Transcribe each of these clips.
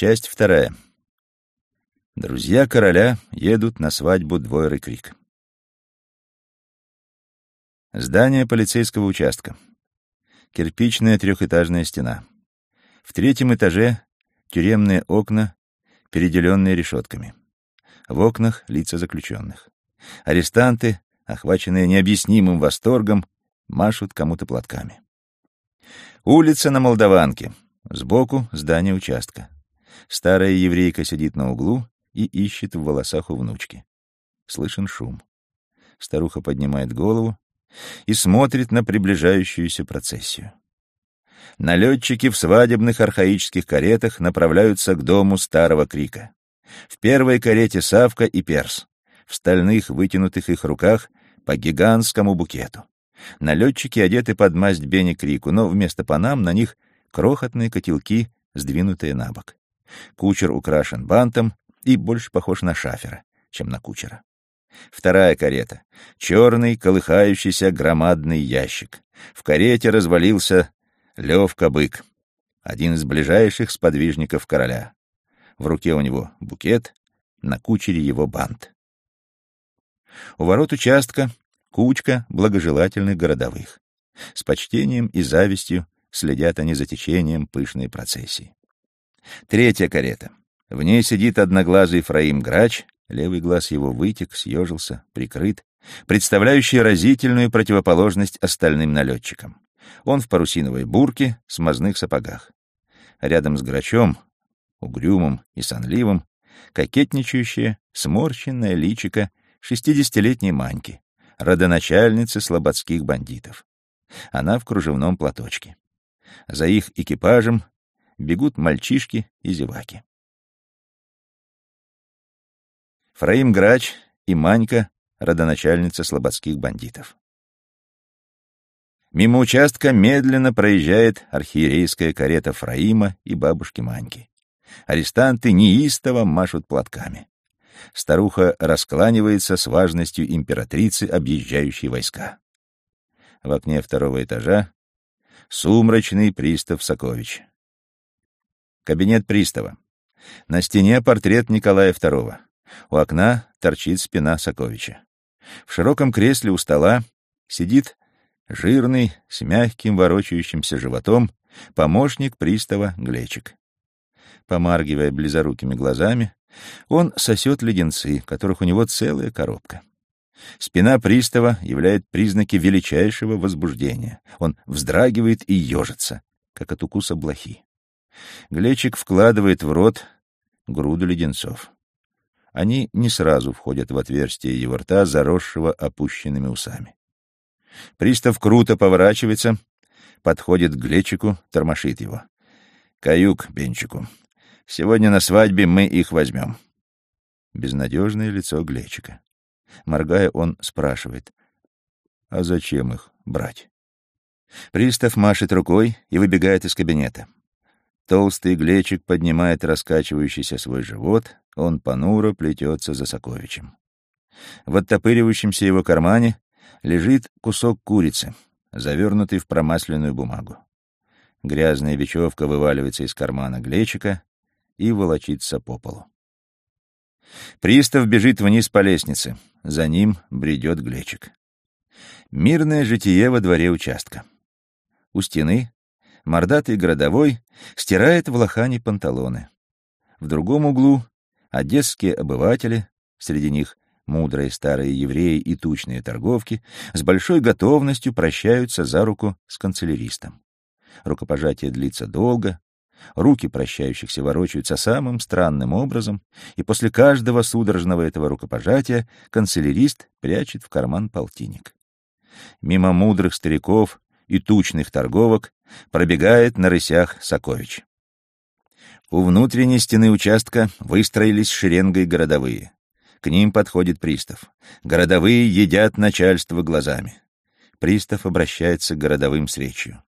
Часть вторая. Друзья короля едут на свадьбу Двойры Крик. Здание полицейского участка. Кирпичная трехэтажная стена. В третьем этаже тюремные окна, переделенные решетками. В окнах лица заключенных. Арестанты, охваченные необъяснимым восторгом, машут кому-то платками. Улица на Молдаванке. Сбоку здание участка. Старая еврейка сидит на углу и ищет в волосах у внучки. Слышен шум. Старуха поднимает голову и смотрит на приближающуюся процессию. Налетчики в свадебных архаических каретах направляются к дому старого крика. В первой карете Савка и Перс, в стальных вытянутых их руках по гигантскому букету. Налетчики одеты под масть Бенни Крику, но вместо панам на них крохотные котелки, сдвинутые на бок. Кучер украшен бантом и больше похож на шафера, чем на кучера. Вторая карета — черный, колыхающийся громадный ящик. В карете развалился Лев-бык, один из ближайших сподвижников короля. В руке у него букет, на кучере его бант. У ворот участка кучка благожелательных городовых. С почтением и завистью следят они за течением пышной процессии. Третья карета. В ней сидит одноглазый Фраим Грач, левый глаз его вытек, съежился, прикрыт, представляющий разительную противоположность остальным налетчикам. Он в парусиновой бурке, смазных сапогах. Рядом с Грачом, угрюмым и сонливым, кокетничающая, сморщенная личика шестидесятилетней Маньки, родоначальницы слободских бандитов. Она в кружевном платочке. За их экипажем бегут мальчишки и зеваки. Фраим Грач и Манька — родоначальница слободских бандитов. Мимо участка медленно проезжает архиерейская карета Фраима и бабушки Маньки. Арестанты неистово машут платками. Старуха раскланивается с важностью императрицы, объезжающей войска. В окне второго этажа сумрачный пристав Сокович. Кабинет пристава. На стене портрет Николая II. У окна торчит спина Соковича. В широком кресле у стола сидит жирный, с мягким ворочающимся животом, помощник пристава Глечик. Помаргивая близорукими глазами, он сосет леденцы, которых у него целая коробка. Спина пристава являет признаки величайшего возбуждения. Он вздрагивает и ежится, как от укуса блохи. Глечик вкладывает в рот груду леденцов. Они не сразу входят в отверстие его рта, заросшего опущенными усами. Пристав круто поворачивается, подходит к Глечику, тормошит его. «Каюк, Бенчику, сегодня на свадьбе мы их возьмем». Безнадежное лицо Глечика. Моргая, он спрашивает, «А зачем их брать?» Пристав машет рукой и выбегает из кабинета. Толстый Глечик поднимает раскачивающийся свой живот, он понуро плетется за Соковичем. В оттопыривающемся его кармане лежит кусок курицы, завернутый в промасленную бумагу. Грязная бечевка вываливается из кармана Глечика и волочится по полу. Пристав бежит вниз по лестнице. За ним бредет Глечик. Мирное житие во дворе участка. У стены мордатый городовой стирает в лохане панталоны. В другом углу одесские обыватели, среди них мудрые старые евреи и тучные торговки, с большой готовностью прощаются за руку с канцеляристом. Рукопожатие длится долго, руки прощающихся ворочаются самым странным образом, и после каждого судорожного этого рукопожатия канцелярист прячет в карман полтинник. Мимо мудрых стариков и тучных торговок пробегает на рысях Сокович. У внутренней стены участка выстроились шеренгой городовые. К ним подходит пристав. Городовые едят начальство глазами. Пристав обращается к городовым с речью.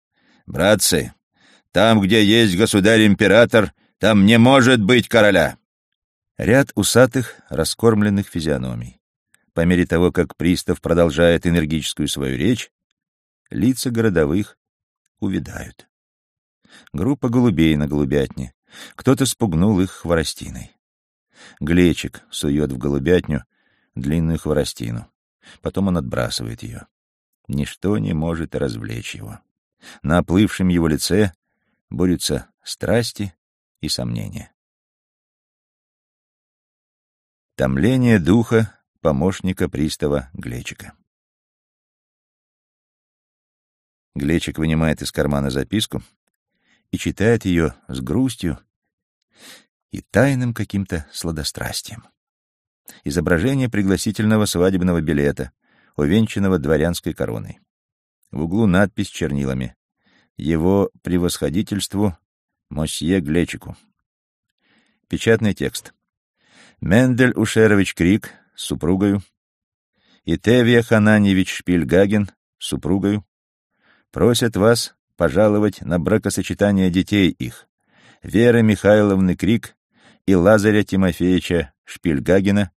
«Братцы, там, где есть государь-император, там не может быть короля!» Ряд усатых, раскормленных физиономий. По мере того, как пристав продолжает энергическую свою речь, лица городовых увядают. Группа голубей на голубятне, Кто-то спугнул их хворостиной. Глечик сует в голубятню длинную хворостину. Потом он отбрасывает ее. Ничто не может развлечь его. На оплывшем его лице борются страсти и сомнения. Томление духа помощника пристава Глечика. Глечик вынимает из кармана записку и читает ее с грустью и тайным каким-то сладострастием. Изображение пригласительного свадебного билета, увенчанного дворянской короной. В углу надпись чернилами «Его превосходительству Мосье Глечику». Печатный текст. Мендель Ушерович Крик с супругою, Тевия Хананьевич Шпильгаген с супругою просят вас пожаловать на бракосочетание детей их, Веры Михайловны Крик и Лазаря Тимофеевича Шпильгагена,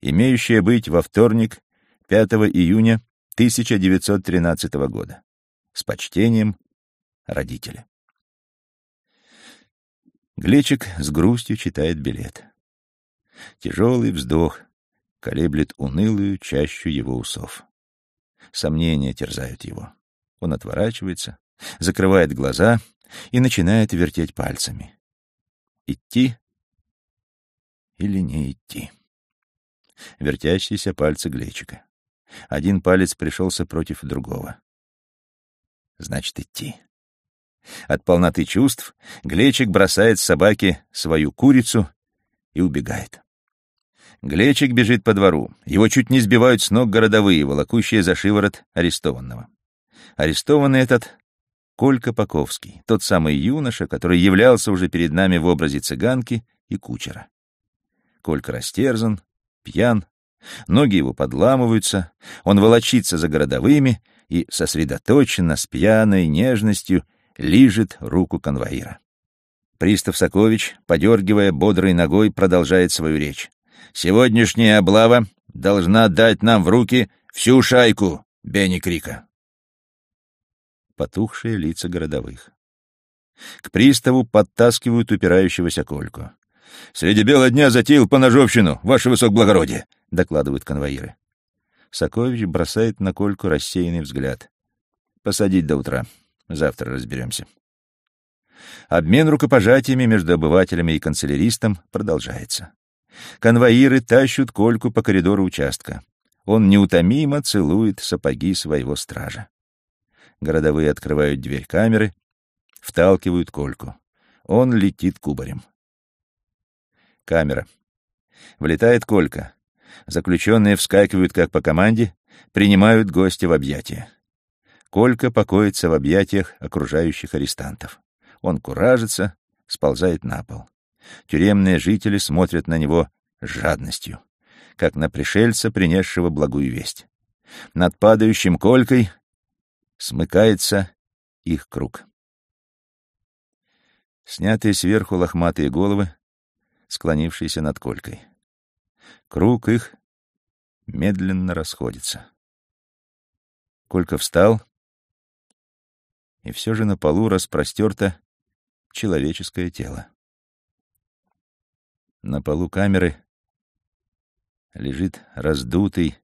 имеющее быть во вторник, 5 июня 1913 года. С почтением, родители. Глечик с грустью читает билет. Тяжелый вздох колеблет унылую чащу его усов. Сомнения терзают его. Он отворачивается, закрывает глаза и начинает вертеть пальцами. Идти или не идти? Вертящиеся пальцы Глечика. Один палец пришелся против другого. Значит, идти. От полноты чувств Глечик бросает собаке свою курицу и убегает. Глечик бежит по двору. Его чуть не сбивают с ног городовые, волокущие за шиворот арестованного. Арестованный этот — Колька Паковский, тот самый юноша, который являлся уже перед нами в образе цыганки и кучера. Колька растерзан, пьян, ноги его подламываются, он волочится за городовыми и сосредоточенно, с пьяной нежностью, лижет руку конвоира. Пристав Сокович, подергивая бодрой ногой, продолжает свою речь. Сегодняшняя облава должна дать нам в руки всю шайку Бенни Крика. Потухшие лица городовых. К приставу подтаскивают упирающегося Кольку. «Среди бела дня затеял по ножовщину, ваше высокоблагородие!» — докладывают конвоиры. Сокович бросает на Кольку рассеянный взгляд. «Посадить до утра. Завтра разберемся». Обмен рукопожатиями между обывателями и канцеляристом продолжается. Конвоиры тащут Кольку по коридору участка. Он неутомимо целует сапоги своего стража. Городовые открывают дверь камеры, вталкивают Кольку. Он летит кубарем. Камера. Влетает Колька. Заключенные вскакивают, как по команде, принимают гостя в объятия. Колька покоится в объятиях окружающих арестантов. Он куражится, сползает на пол. Тюремные жители смотрят на него с жадностью, как на пришельца, принесшего благую весть. Над падающим колькой смыкается их круг. Снятые сверху лохматые головы, склонившиеся над колькой. Круг их медленно расходится. Колька встал, и все же на полу распростерто человеческое тело. На полу камеры лежит раздутый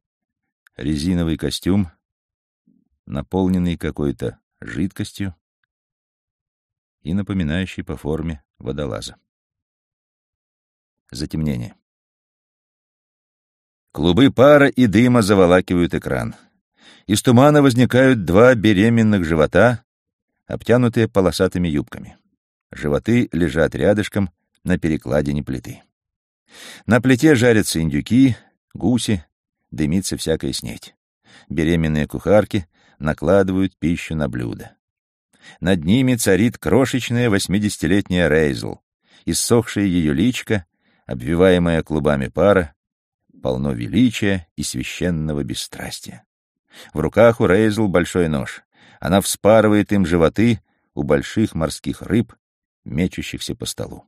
резиновый костюм, наполненный какой-то жидкостью и напоминающий по форме водолаза. Затемнение. Клубы пара и дыма заволакивают экран. Из тумана возникают два беременных живота, обтянутые полосатыми юбками. Животы лежат рядышком на перекладине плиты. На плите жарятся индюки, гуси, дымится всякая снеть. Беременные кухарки накладывают пищу на блюдо. Над ними царит крошечная восьмидесятилетняя Рейзл. Иссохшая ее личка, обвиваемая клубами пара, полно величия и священного бесстрастия. В руках у Рейзл большой нож. Она вспарывает им животы у больших морских рыб, мечущихся по столу.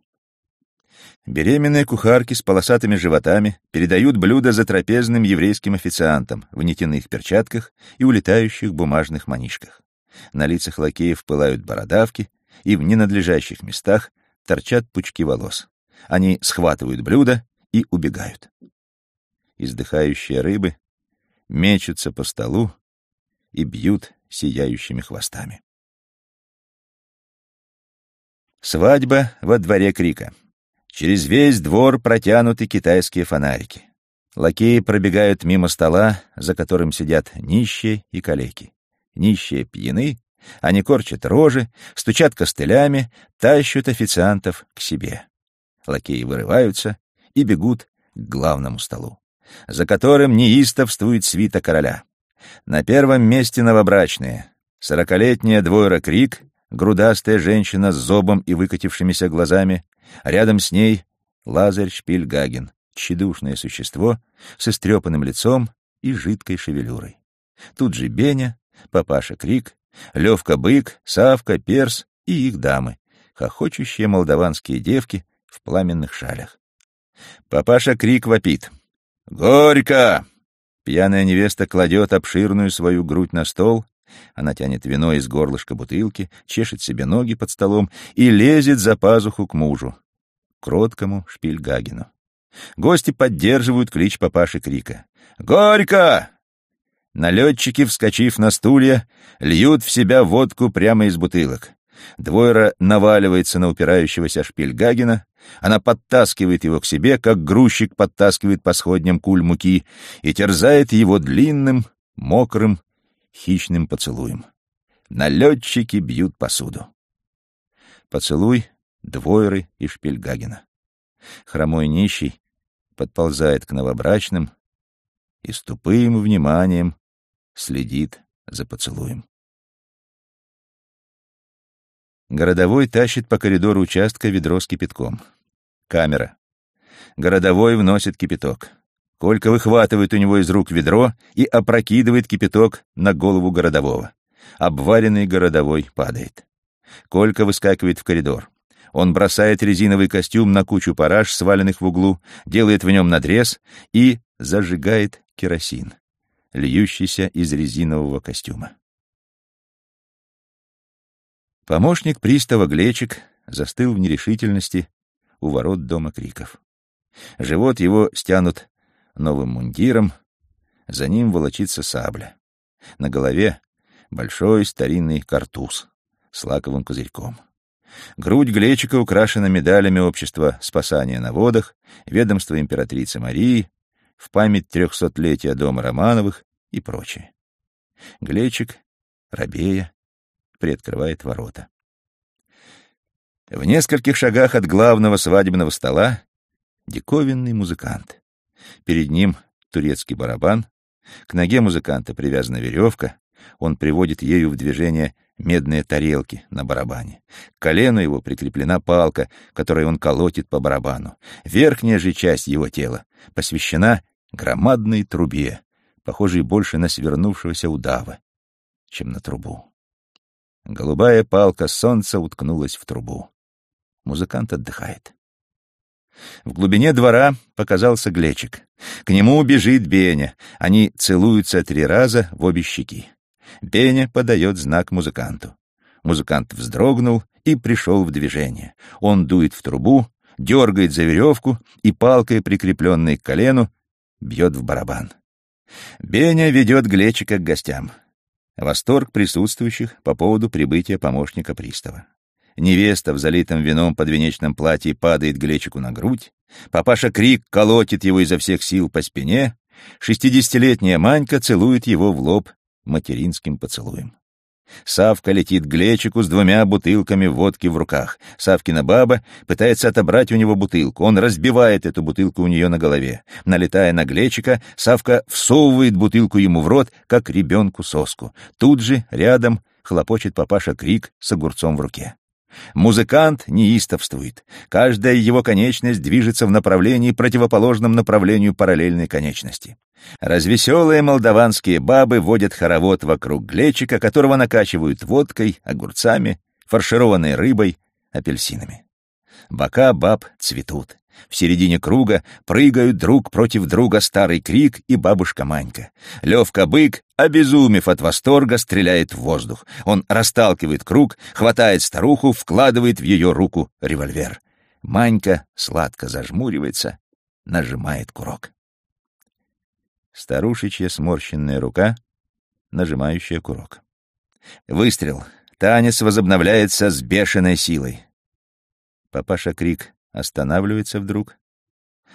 Беременные кухарки с полосатыми животами передают блюда за трапезным еврейским официантам в нитяных перчатках и улетающих бумажных манишках. На лицах лакеев пылают бородавки, и в ненадлежащих местах торчат пучки волос. Они схватывают блюдо и убегают. Издыхающие рыбы мечутся по столу и бьют сияющими хвостами. Свадьба во дворе Крика. Через весь двор протянуты китайские фонарики. Лакеи пробегают мимо стола, за которым сидят нищие и калеки. Нищие пьяны, они корчат рожи, стучат костылями, тащут официантов к себе. Лакеи вырываются и бегут к главному столу, за которым неистовствует свита короля. На первом месте новобрачные. Сорокалетняя двойра Крик, грудастая женщина с зобом и выкатившимися глазами, рядом с ней Лазарь Шпильгаген, тщедушное существо с истрепанным лицом и жидкой шевелюрой. Тут же Беня, папаша Крик, Левка Бык, Савка, Перс и их дамы, хохочущие молдаванские девки в пламенных шалях. Папаша Крик вопит. «Горько!» Пьяная невеста кладет обширную свою грудь на стол, она тянет вино из горлышка бутылки, чешет себе ноги под столом и лезет за пазуху к мужу, кроткому Шпильгагену. Гости поддерживают клич папаши Крика. «Горько!» Налетчики, вскочив на стулья, льют в себя водку прямо из бутылок. Двойра наваливается на упирающегося Шпильгагена, она подтаскивает его к себе, как грузчик подтаскивает по сходням куль муки, и терзает его длинным, мокрым, хищным поцелуем. Налетчики бьют посуду. Поцелуй Двойры и Шпильгагена. Хромой нищий подползает к новобрачным и с тупым вниманием следит за поцелуем. Городовой тащит по коридору участка ведро с кипятком. Камера. Городовой вносит кипяток. Колька выхватывает у него из рук ведро и опрокидывает кипяток на голову городового. Обваренный городовой падает. Колька выскакивает в коридор. Он бросает резиновый костюм на кучу параж, сваленных в углу, делает в нем надрез и зажигает керосин, льющийся из резинового костюма. Помощник пристава Глечик застыл в нерешительности у ворот дома криков. Живот его стянут новым мундиром, за ним волочится сабля. На голове большой старинный картуз с лаковым козырьком. Грудь Глечика украшена медалями общества спасания на водах, ведомства императрицы Марии, в память трехсотлетия дома Романовых и прочее. Глечик, рабея, приоткрывает ворота. В нескольких шагах от главного свадебного стола диковинный музыкант. Перед ним турецкий барабан, к ноге музыканта привязана веревка, он приводит ею в движение медные тарелки на барабане. К колену его прикреплена палка, которой он колотит по барабану. Верхняя же часть его тела посвящена громадной трубе, похожей больше на свернувшегося удава, чем на трубу. Голубая палка солнца уткнулась в трубу. Музыкант отдыхает. В глубине двора показался Глечик. К нему бежит Беня. Они целуются три раза в обе щеки. Беня подает знак музыканту. Музыкант вздрогнул и пришел в движение. Он дует в трубу, дергает за веревку и палкой, прикрепленной к колену, бьет в барабан. Беня ведет Глечика к гостям. Восторг присутствующих по поводу прибытия помощника пристава. Невеста в залитом вином подвенечном платье падает Глечику на грудь. Папаша Крик колотит его изо всех сил по спине. Шестидесятилетняя Манька целует его в лоб материнским поцелуем. Савка летит к Глечику с двумя бутылками водки в руках. Савкина баба пытается отобрать у него бутылку. Он разбивает эту бутылку у нее на голове. Налетая на Глечика, Савка всовывает бутылку ему в рот, как ребенку соску. Тут же, рядом, хлопочет папаша Крик с огурцом в руке. Музыкант неистовствует. Каждая его конечность движется в направлении, противоположном направлению параллельной конечности. Развеселые молдаванские бабы водят хоровод вокруг глечика, которого накачивают водкой, огурцами, фаршированной рыбой, апельсинами. Бока баб цветут. В середине круга прыгают друг против друга старый Крик и бабушка Манька. Левка-бык, обезумев от восторга, стреляет в воздух. Он расталкивает круг, хватает старуху, вкладывает в ее руку револьвер. Манька сладко зажмуривается, нажимает курок. Старушечья сморщенная рука, нажимающая курок. Выстрел. Танец возобновляется с бешеной силой. Папаша Крик останавливается вдруг.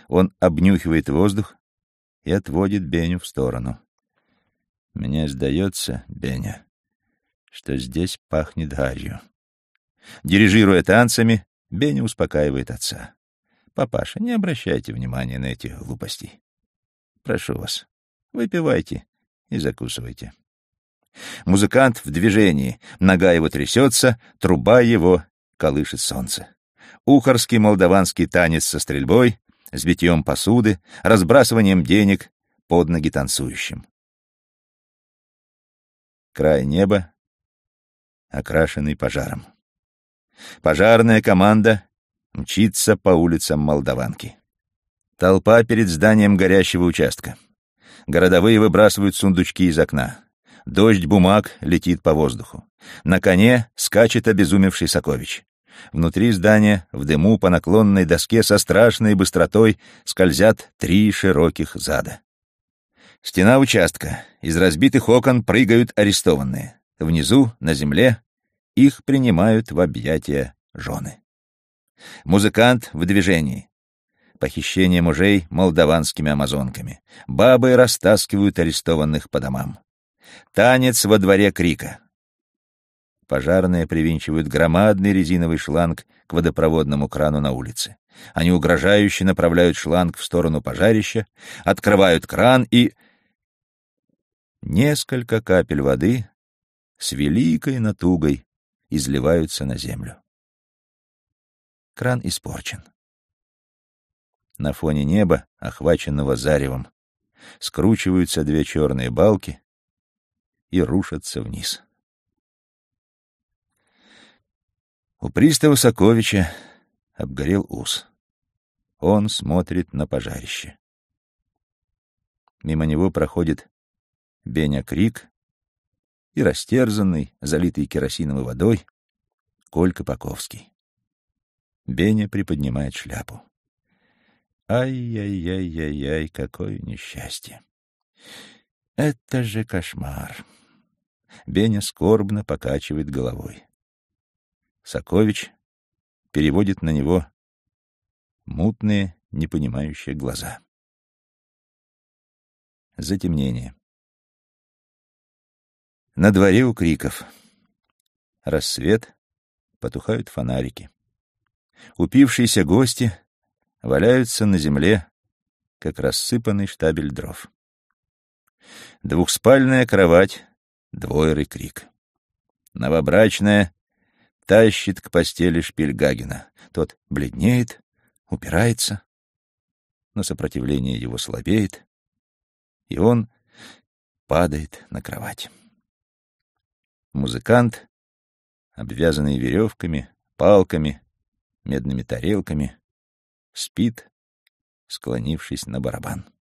Он обнюхивает воздух и отводит Беню в сторону. Мне сдается, Беня, что здесь пахнет гарью. Дирижируя танцами, Беня успокаивает отца. «Папаша, не обращайте внимания на эти глупости. Прошу вас, выпивайте и закусывайте». Музыкант в движении, нога его трясется, труба его колышет солнце. Ухарский молдаванский танец со стрельбой, с битьем посуды, разбрасыванием денег под ноги танцующим. Край неба, окрашенный пожаром. Пожарная команда мчится по улицам Молдаванки. Толпа перед зданием горящего участка. Городовые выбрасывают сундучки из окна. Дождь бумаг летит по воздуху. На коне скачет обезумевший Сокович. Внутри здания, в дыму по наклонной доске со страшной быстротой скользят три широких зада. Стена участка. Из разбитых окон прыгают арестованные. Внизу, на земле, их принимают в объятия жены. Музыкант в движении. Похищение мужей молдаванскими амазонками. Бабы растаскивают арестованных по домам. Танец во дворе крика. Пожарные привинчивают громадный резиновый шланг к водопроводному крану на улице. Они угрожающе направляют шланг в сторону пожарища, открывают кран и... Несколько капель воды с великой натугой изливаются на землю. Кран испорчен. На фоне неба, охваченного заревом, скручиваются две черные балки и рушатся вниз. У пристава Соковича обгорел ус. Он смотрит на пожарище. Мимо него проходит Беня Крик и растерзанный, залитый керосиновой водой, Колька Паковский. Беня приподнимает шляпу. Ай-яй-яй-яй-яй, какое несчастье! Это же кошмар! Беня скорбно покачивает головой. Сокович переводит на него мутные, непонимающие глаза. Затемнение. На дворе у криков. Рассвет, потухают фонарики. Упившиеся гости валяются на земле, как рассыпанный штабель дров. Двухспальная кровать, двойрый крик. Новобрачная тащит к постели Шпильгагена. Тот бледнеет, упирается, но сопротивление его слабеет, и он падает на кровать. Музыкант, обвязанный веревками, палками, медными тарелками, спит, склонившись на барабан.